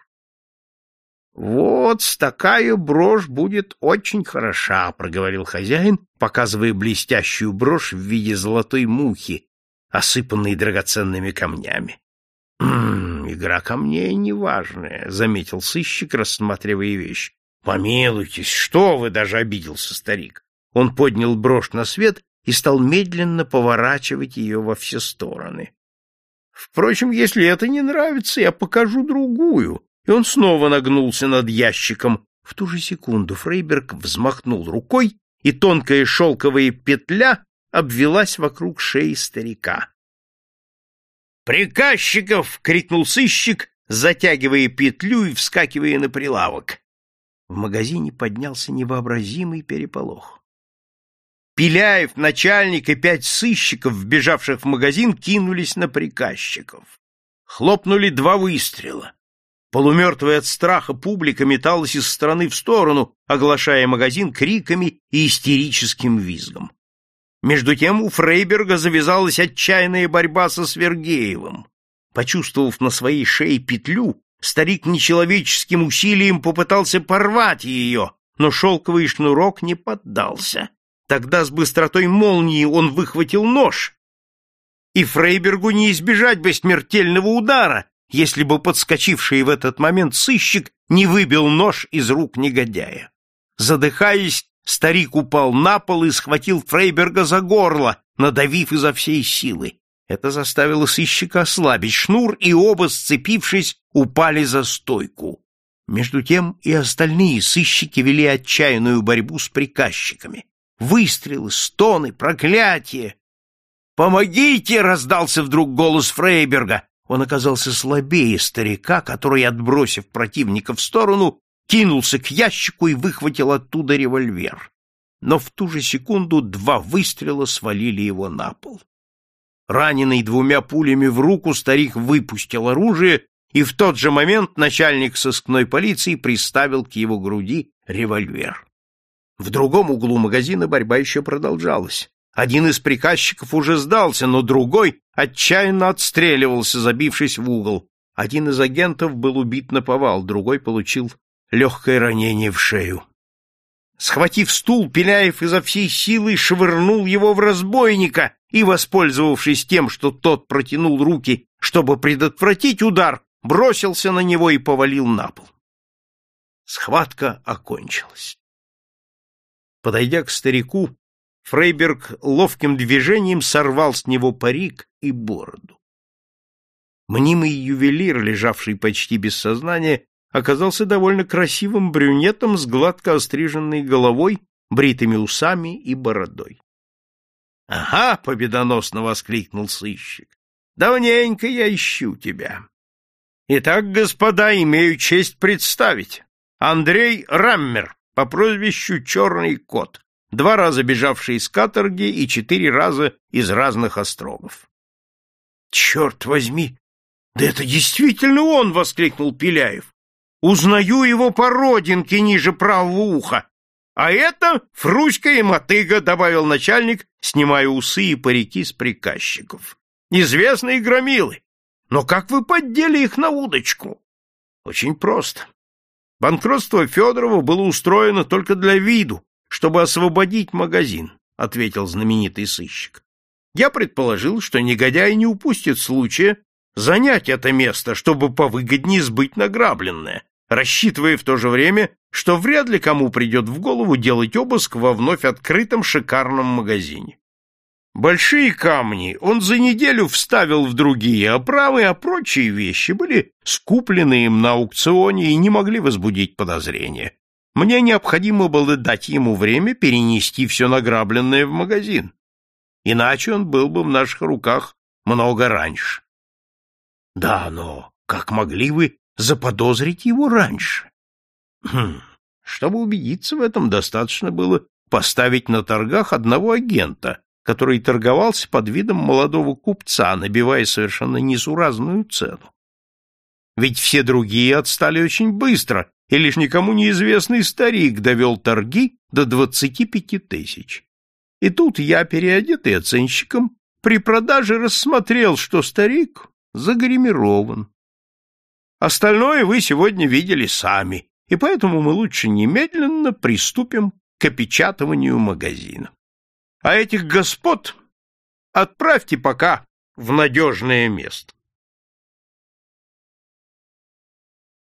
Вот такая брошь будет очень хороша, проговорил хозяин, показывая блестящую брошь в виде золотой мухи, осыпанной драгоценными камнями. «М -м, игра камней неважная, заметил сыщик, рассматривая вещь. Помилуйтесь, что вы, даже обиделся старик. Он поднял брошь на свет и стал медленно поворачивать ее во все стороны. Впрочем, если это не нравится, я покажу другую, и он снова нагнулся над ящиком. В ту же секунду Фрейберг взмахнул рукой, и тонкая шелковая петля обвелась вокруг шеи старика. «Приказчиков!» — крикнул сыщик, затягивая петлю и вскакивая на прилавок. В магазине поднялся невообразимый переполох. Пиляев, начальник и пять сыщиков, вбежавших в магазин, кинулись на приказчиков. Хлопнули два выстрела. Полумертвая от страха публика металась из стороны в сторону, оглашая магазин криками и истерическим визгом. Между тем у Фрейберга завязалась отчаянная борьба со Свергеевым. Почувствовав на своей шее петлю, старик нечеловеческим усилием попытался порвать ее, но шелковый шнурок не поддался. Тогда с быстротой молнии он выхватил нож, и Фрейбергу не избежать бы смертельного удара, если бы подскочивший в этот момент сыщик не выбил нож из рук негодяя. Задыхаясь, старик упал на пол и схватил Фрейберга за горло, надавив изо всей силы. Это заставило сыщика ослабить шнур, и оба, сцепившись, упали за стойку. Между тем и остальные сыщики вели отчаянную борьбу с приказчиками. Выстрелы, стоны, проклятия. «Помогите!» — раздался вдруг голос Фрейберга. Он оказался слабее старика, который, отбросив противника в сторону, кинулся к ящику и выхватил оттуда револьвер. Но в ту же секунду два выстрела свалили его на пол. Раненый двумя пулями в руку, старик выпустил оружие, и в тот же момент начальник сыскной полиции приставил к его груди револьвер. В другом углу магазина борьба еще продолжалась. Один из приказчиков уже сдался, но другой отчаянно отстреливался, забившись в угол. Один из агентов был убит на повал, другой получил легкое ранение в шею. Схватив стул, Пеляев изо всей силы швырнул его в разбойника и, воспользовавшись тем, что тот протянул руки, чтобы предотвратить удар, бросился на него и повалил на пол. Схватка окончилась. Подойдя к старику, Фрейберг ловким движением сорвал с него парик и бороду. Мнимый ювелир, лежавший почти без сознания, оказался довольно красивым брюнетом с гладко остриженной головой, бритыми усами и бородой. — Ага! — победоносно воскликнул сыщик. — Давненько я ищу тебя. Итак, господа, имею честь представить. Андрей Раммер по прозвищу Черный Кот, два раза бежавший из каторги и четыре раза из разных острогов. — Черт возьми! Да это действительно он! — воскликнул Пеляев. — Узнаю его по родинке ниже правого уха. А это Фруська и Мотыга, — добавил начальник, снимая усы и парики с приказчиков. — Известные громилы. Но как вы поддели их на удочку? Очень просто. Банкротство Федорова было устроено только для виду, чтобы освободить магазин, ответил знаменитый сыщик. Я предположил, что негодяй не упустит случая занять это место, чтобы повыгоднее сбыть награбленное, рассчитывая в то же время, что вряд ли кому придет в голову делать обыск во вновь открытом шикарном магазине. Большие камни он за неделю вставил в другие оправы, а прочие вещи были скуплены им на аукционе и не могли возбудить подозрения. Мне необходимо было дать ему время перенести все награбленное в магазин. Иначе он был бы в наших руках много раньше. Да, но как могли вы заподозрить его раньше? Хм, чтобы убедиться в этом, достаточно было поставить на торгах одного агента, который торговался под видом молодого купца, набивая совершенно несуразную цену. Ведь все другие отстали очень быстро, и лишь никому неизвестный старик довел торги до двадцати пяти тысяч. И тут я, переодетый оценщиком, при продаже рассмотрел, что старик загримирован. Остальное вы сегодня видели сами, и поэтому мы лучше немедленно приступим к опечатыванию магазина. А этих господ отправьте пока в надежное место.